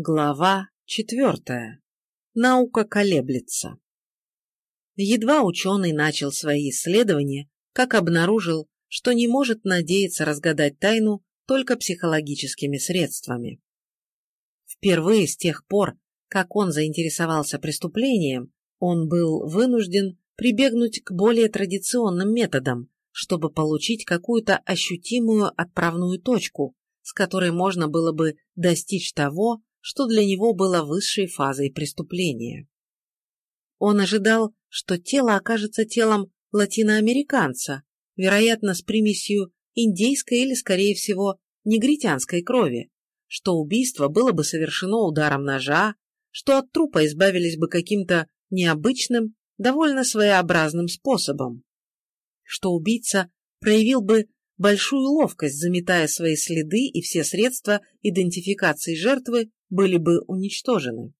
Глава четвертая. Наука колеблется. Едва ученый начал свои исследования, как обнаружил, что не может надеяться разгадать тайну только психологическими средствами. Впервые с тех пор, как он заинтересовался преступлением, он был вынужден прибегнуть к более традиционным методам, чтобы получить какую-то ощутимую отправную точку, с которой можно было бы достичь того, что для него было высшей фазой преступления. Он ожидал, что тело окажется телом латиноамериканца, вероятно, с примесью индейской или, скорее всего, негритянской крови, что убийство было бы совершено ударом ножа, что от трупа избавились бы каким-то необычным, довольно своеобразным способом, что убийца проявил бы большую ловкость, заметая свои следы и все средства идентификации жертвы были бы уничтожены.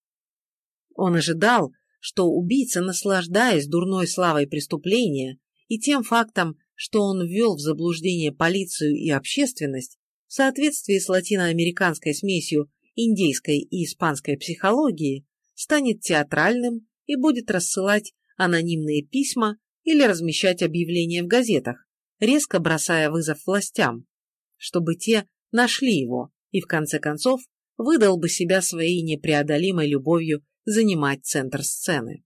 Он ожидал, что убийца, наслаждаясь дурной славой преступления и тем фактом, что он ввел в заблуждение полицию и общественность, в соответствии с латиноамериканской смесью индейской и испанской психологии, станет театральным и будет рассылать анонимные письма или размещать объявления в газетах, резко бросая вызов властям, чтобы те нашли его и, в конце концов, выдал бы себя своей непреодолимой любовью занимать центр сцены.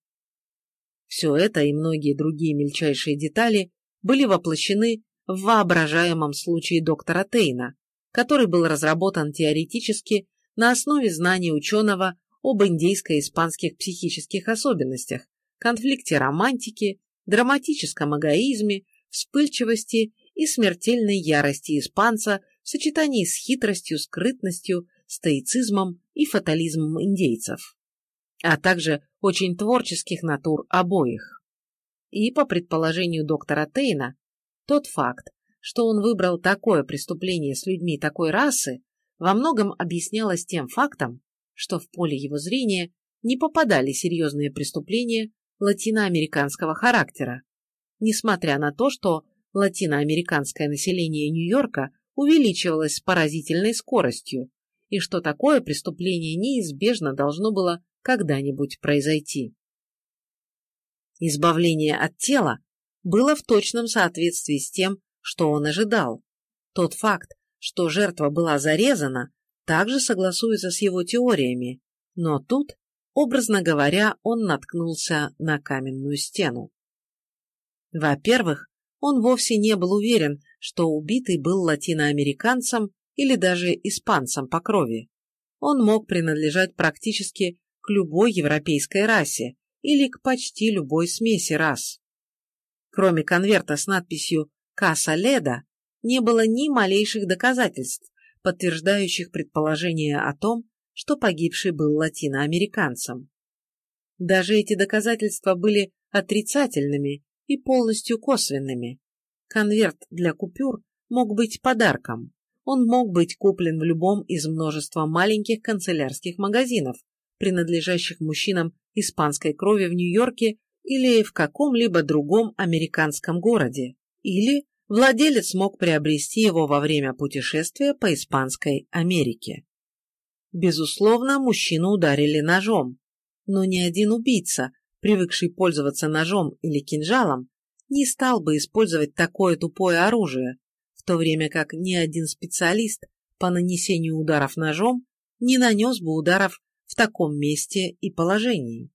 Все это и многие другие мельчайшие детали были воплощены в воображаемом случае доктора Тейна, который был разработан теоретически на основе знаний ученого об индейско-испанских психических особенностях, конфликте романтики, драматическом эгоизме, вспыльчивости и смертельной ярости испанца в сочетании с хитростью, скрытностью, стоицизмом и фатализмом индейцев, а также очень творческих натур обоих. И, по предположению доктора Тейна, тот факт, что он выбрал такое преступление с людьми такой расы, во многом объяснялось тем фактом, что в поле его зрения не попадали серьезные преступления латиноамериканского характера, несмотря на то, что латиноамериканское население Нью-Йорка увеличивалось с поразительной скоростью, и что такое преступление неизбежно должно было когда-нибудь произойти. Избавление от тела было в точном соответствии с тем, что он ожидал. Тот факт, что жертва была зарезана, также согласуется с его теориями, но тут, образно говоря, он наткнулся на каменную стену. Во-первых, он вовсе не был уверен, что убитый был латиноамериканцем или даже испанцам по крови. Он мог принадлежать практически к любой европейской расе или к почти любой смеси рас. Кроме конверта с надписью «Каса Леда» не было ни малейших доказательств, подтверждающих предположение о том, что погибший был латиноамериканцем. Даже эти доказательства были отрицательными и полностью косвенными. Конверт для купюр мог быть подарком, он мог быть куплен в любом из множества маленьких канцелярских магазинов, принадлежащих мужчинам испанской крови в Нью-Йорке или в каком-либо другом американском городе, или владелец мог приобрести его во время путешествия по Испанской Америке. Безусловно, мужчину ударили ножом, но ни один убийца, привыкший пользоваться ножом или кинжалом, не стал бы использовать такое тупое оружие, в то время как ни один специалист по нанесению ударов ножом не нанес бы ударов в таком месте и положении.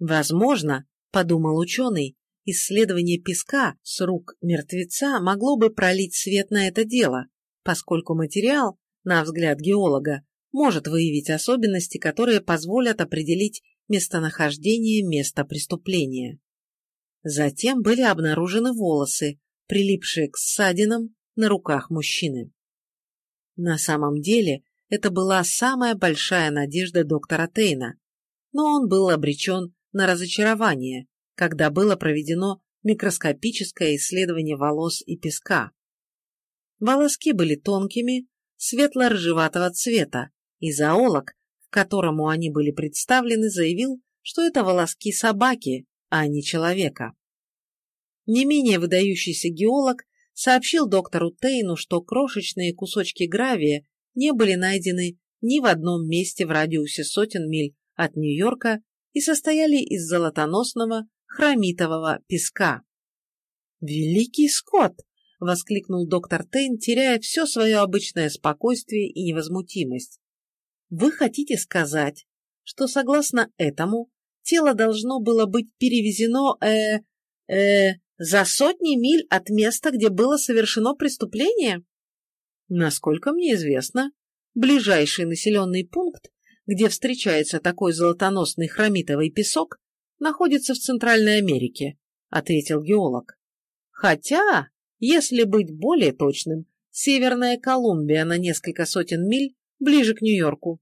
Возможно, подумал ученый, исследование песка с рук мертвеца могло бы пролить свет на это дело, поскольку материал, на взгляд геолога, может выявить особенности, которые позволят определить местонахождение места преступления. Затем были обнаружены волосы, прилипшие к ссадинам на руках мужчины. На самом деле, это была самая большая надежда доктора Тейна, но он был обречен на разочарование, когда было проведено микроскопическое исследование волос и песка. Волоски были тонкими, светло-рыжеватого цвета, и зоолог, которому они были представлены, заявил, что это волоски собаки, а не человека. Не менее выдающийся геолог сообщил доктору Тейну, что крошечные кусочки гравия не были найдены ни в одном месте в радиусе сотен миль от Нью-Йорка и состояли из золотоносного хромитового песка. «Великий Скотт!» — воскликнул доктор Тейн, теряя все свое обычное спокойствие и невозмутимость. «Вы хотите сказать, что, согласно этому, тело должно было быть перевезено, э, э, за сотни миль от места, где было совершено преступление? Насколько мне известно, ближайший населенный пункт, где встречается такой золотоносный хромитовый песок, находится в Центральной Америке, ответил геолог. Хотя, если быть более точным, Северная Колумбия на несколько сотен миль ближе к Нью-Йорку.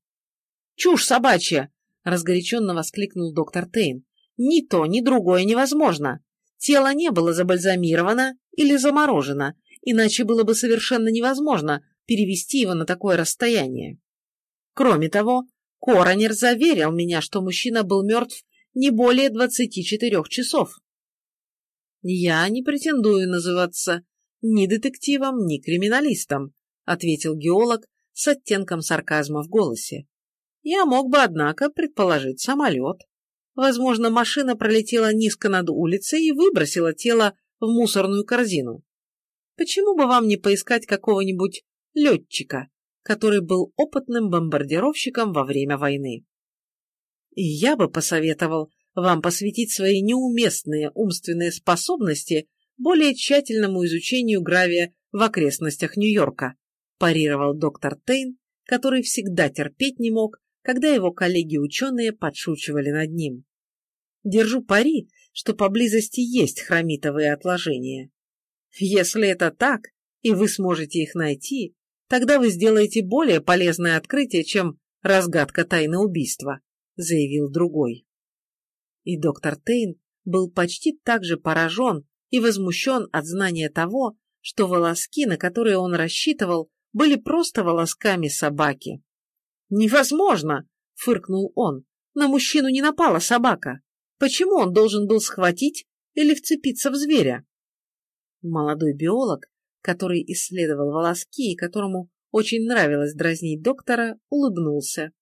«Чушь собачья!» — разгоряченно воскликнул доктор Тейн. «Ни то, ни другое невозможно. Тело не было забальзамировано или заморожено, иначе было бы совершенно невозможно перевести его на такое расстояние. Кроме того, Коронер заверил меня, что мужчина был мертв не более 24 часов. «Я не претендую называться ни детективом, ни криминалистом», ответил геолог с оттенком сарказма в голосе. «Я мог бы, однако, предположить самолет. Возможно, машина пролетела низко над улицей и выбросила тело в мусорную корзину. Почему бы вам не поискать какого-нибудь летчика, который был опытным бомбардировщиком во время войны? И я бы посоветовал вам посвятить свои неуместные умственные способности более тщательному изучению гравия в окрестностях Нью-Йорка, парировал доктор Тейн, который всегда терпеть не мог, когда его коллеги-ученые подшучивали над ним. Держу пари, что поблизости есть хромитовые отложения. Если это так, и вы сможете их найти, тогда вы сделаете более полезное открытие, чем разгадка тайны убийства, заявил другой. И доктор Тейн был почти так же поражен и возмущен от знания того, что волоски, на которые он рассчитывал, были просто волосками собаки. «Невозможно!» — фыркнул он. «На мужчину не напала собака. Почему он должен был схватить или вцепиться в зверя? Молодой биолог, который исследовал волоски и которому очень нравилось дразнить доктора, улыбнулся.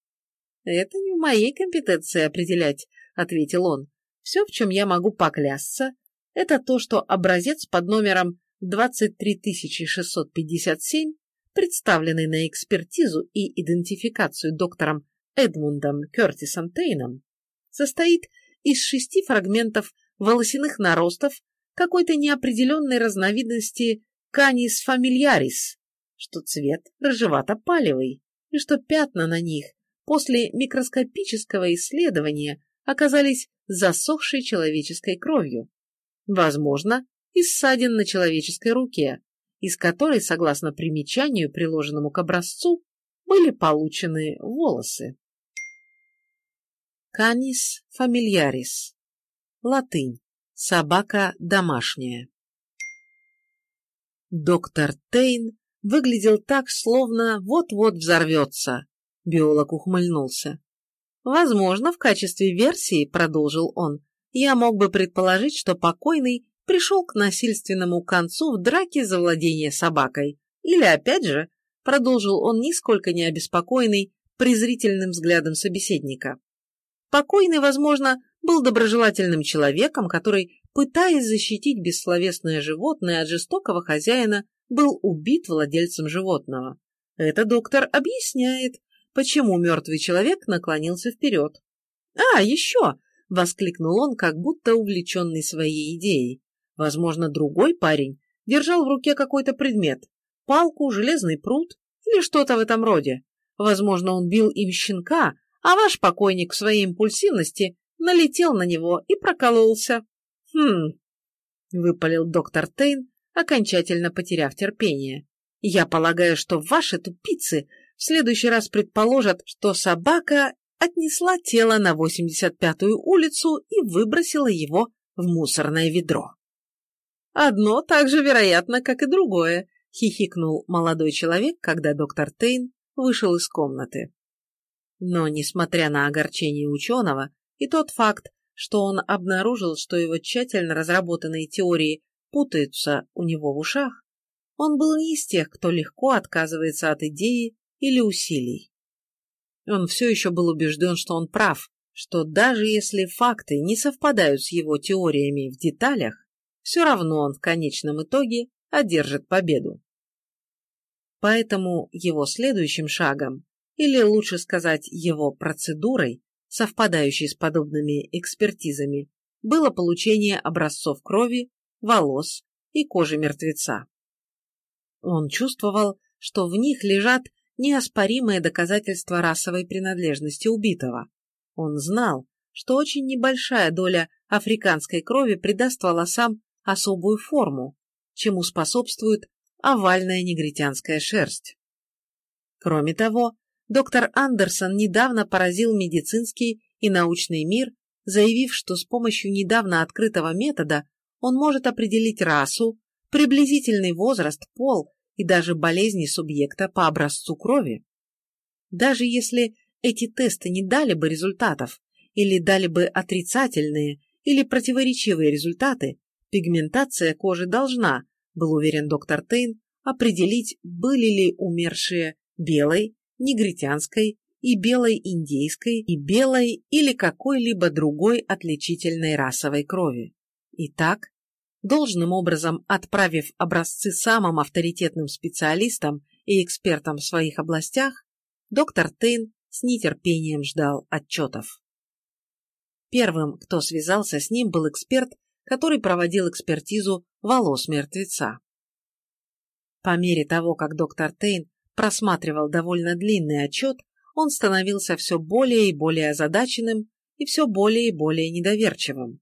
«Это не в моей компетенции определять», — ответил он. «Все, в чем я могу поклясться, это то, что образец под номером 23657, представленный на экспертизу и идентификацию доктором Эдмундом Кертисом Тейном, состоит из шести фрагментов волосяных наростов какой-то неопределенной разновидности канис фамильярис, что цвет рыжевато-палевый, и что пятна на них после микроскопического исследования оказались засохшей человеческой кровью. Возможно, из ссадин на человеческой руке, из которой, согласно примечанию, приложенному к образцу, были получены волосы. Canis familiaris. Латынь. Собака домашняя. Доктор Тейн выглядел так, словно вот-вот взорвется. Биолог ухмыльнулся. Возможно, в качестве версии, продолжил он, я мог бы предположить, что покойный пришел к насильственному концу в драке за владение собакой. Или, опять же, продолжил он нисколько не обеспокоенный презрительным взглядом собеседника. Покойный, возможно, был доброжелательным человеком, который, пытаясь защитить бессловесное животное от жестокого хозяина, был убит владельцем животного. Это доктор объясняет, почему мертвый человек наклонился вперед. «А, еще!» — воскликнул он, как будто увлеченный своей идеей. Возможно, другой парень держал в руке какой-то предмет — палку, железный пруд или что-то в этом роде. Возможно, он бил им щенка, а ваш покойник в своей импульсивности налетел на него и прокололся. Хм, выпалил доктор Тейн, окончательно потеряв терпение. Я полагаю, что ваши тупицы в следующий раз предположат, что собака отнесла тело на 85-ю улицу и выбросила его в мусорное ведро. Одно так же вероятно, как и другое, хихикнул молодой человек, когда доктор Тейн вышел из комнаты. Но, несмотря на огорчение ученого и тот факт, что он обнаружил, что его тщательно разработанные теории путаются у него в ушах, он был не из тех, кто легко отказывается от идеи или усилий. Он все еще был убежден, что он прав, что даже если факты не совпадают с его теориями в деталях, все равно он в конечном итоге одержит победу. Поэтому его следующим шагом, или лучше сказать его процедурой, совпадающей с подобными экспертизами, было получение образцов крови, волос и кожи мертвеца. Он чувствовал, что в них лежат неоспоримые доказательства расовой принадлежности убитого. Он знал, что очень небольшая доля африканской крови придаст волосам особую форму, чему способствует овальная негритянская шерсть. Кроме того, доктор Андерсон недавно поразил медицинский и научный мир, заявив, что с помощью недавно открытого метода он может определить расу, приблизительный возраст, пол и даже болезни субъекта по образцу крови. Даже если эти тесты не дали бы результатов, или дали бы отрицательные или противоречивые результаты, пигментация кожи должна, был уверен доктор Тейн, определить, были ли умершие белой, негритянской и белой индейской и белой или какой-либо другой отличительной расовой крови. Итак, должным образом отправив образцы самым авторитетным специалистам и экспертам в своих областях, доктор Тейн с нетерпением ждал отчетов. Первым, кто связался с ним, был эксперт, который проводил экспертизу волос мертвеца. По мере того, как доктор Тейн просматривал довольно длинный отчет, он становился все более и более озадаченным и все более и более недоверчивым.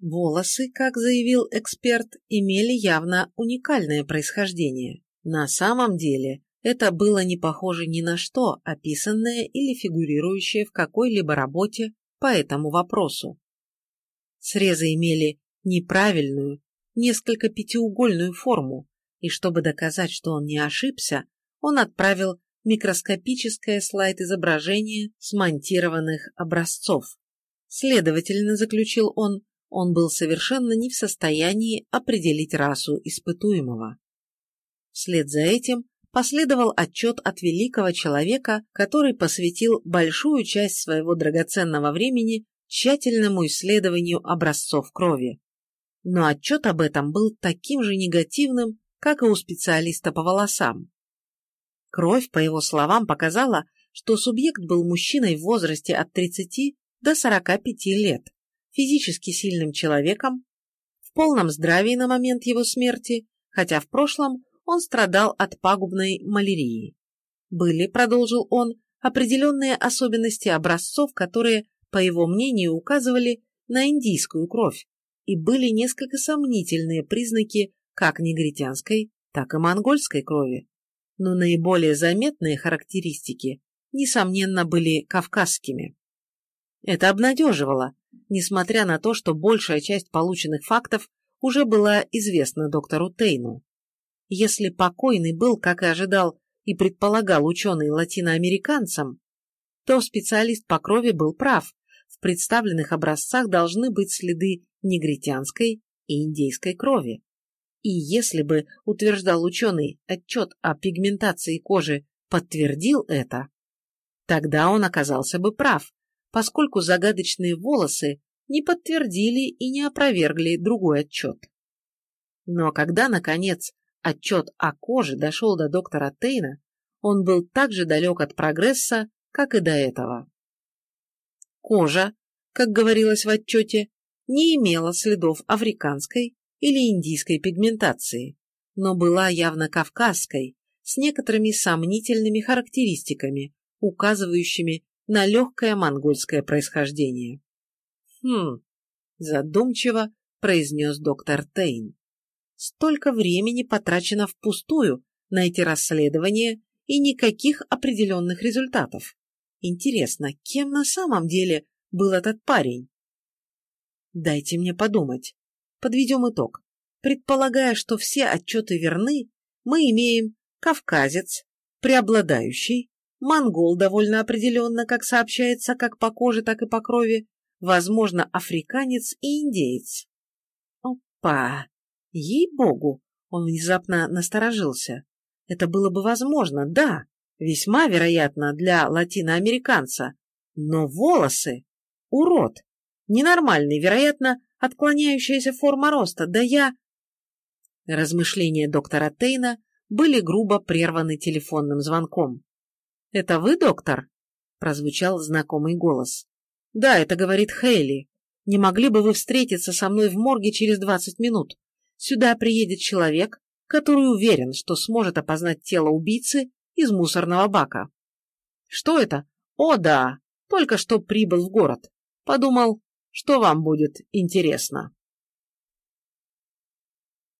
Волосы, как заявил эксперт, имели явно уникальное происхождение. На самом деле это было не похоже ни на что, описанное или фигурирующее в какой-либо работе по этому вопросу. Срезы имели неправильную, несколько пятиугольную форму, и чтобы доказать, что он не ошибся, он отправил микроскопическое слайд-изображение смонтированных образцов. Следовательно, заключил он, он был совершенно не в состоянии определить расу испытуемого. Вслед за этим последовал отчет от великого человека, который посвятил большую часть своего драгоценного времени тщательному исследованию образцов крови. Но отчет об этом был таким же негативным, как и у специалиста по волосам. Кровь, по его словам, показала, что субъект был мужчиной в возрасте от 30 до 45 лет физически сильным человеком, в полном здравии на момент его смерти, хотя в прошлом он страдал от пагубной малярии. Были, продолжил он, определенные особенности образцов, которые, по его мнению, указывали на индийскую кровь, и были несколько сомнительные признаки как негритянской, так и монгольской крови. Но наиболее заметные характеристики, несомненно, были кавказскими. Это обнадеживало, несмотря на то, что большая часть полученных фактов уже была известна доктору Тейну. Если покойный был, как и ожидал и предполагал ученый латиноамериканцем, то специалист по крови был прав, в представленных образцах должны быть следы негритянской и индейской крови. И если бы, утверждал ученый, отчет о пигментации кожи подтвердил это, тогда он оказался бы прав, поскольку загадочные волосы не подтвердили и не опровергли другой отчет. Но когда, наконец, отчет о коже дошел до доктора Тейна, он был так же далек от прогресса, как и до этого. Кожа, как говорилось в отчете, не имела следов африканской или индийской пигментации, но была явно кавказской, с некоторыми сомнительными характеристиками, указывающими на легкое монгольское происхождение. «Хм», – задумчиво произнес доктор Тейн. «Столько времени потрачено впустую на эти расследования и никаких определенных результатов. Интересно, кем на самом деле был этот парень?» «Дайте мне подумать. Подведем итог. Предполагая, что все отчеты верны, мы имеем кавказец, преобладающий, монгол довольно определенно, как сообщается, как по коже, так и по крови, возможно, африканец и индеец. Опа! Ей-богу! Он внезапно насторожился. Это было бы возможно, да, Весьма вероятно для латиноамериканца. Но волосы! Урод! Ненормальный, вероятно, отклоняющаяся форма роста. Да я... Размышления доктора Тейна были грубо прерваны телефонным звонком. «Это вы, доктор?» – прозвучал знакомый голос. «Да, это говорит Хейли. Не могли бы вы встретиться со мной в морге через двадцать минут? Сюда приедет человек, который уверен, что сможет опознать тело убийцы из мусорного бака». «Что это? О, да, только что прибыл в город. Подумал, что вам будет интересно».